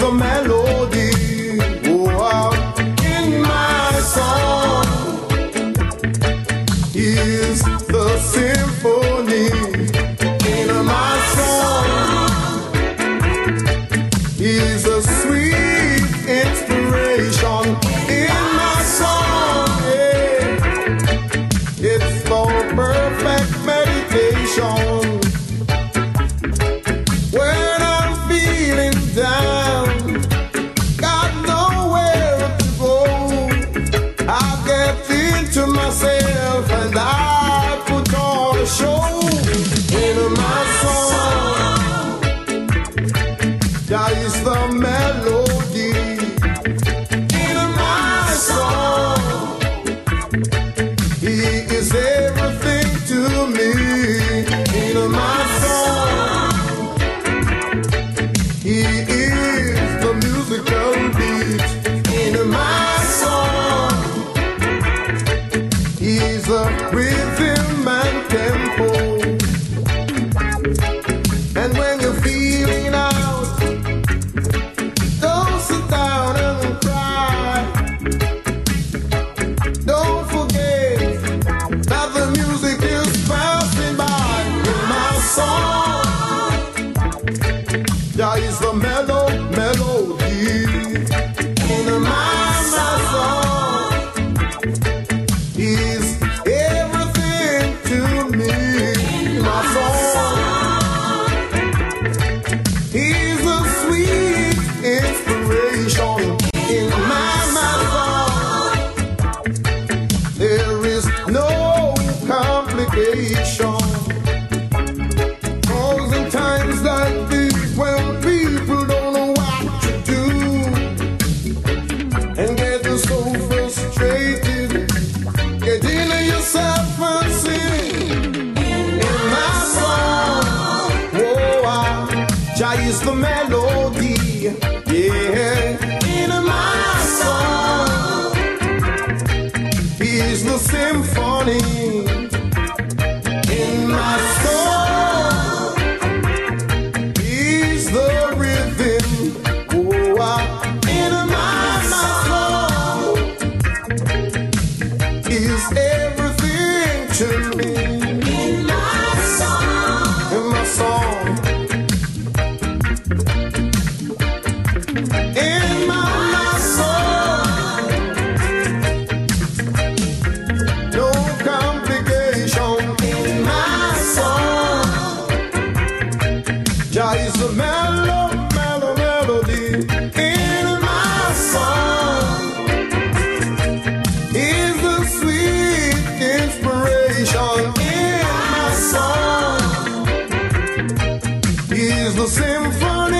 the mellow. he is everything to me. He is the musical beats in my soul He's a rhythm and tempo. is the melody. Yeah. In my soul is the symphony. In my soul is the rhythm. Oh, I, ah. in my soul is everything to me. Jah is the mellow, melody in my song. Is the sweet inspiration in my song. Is the symphony.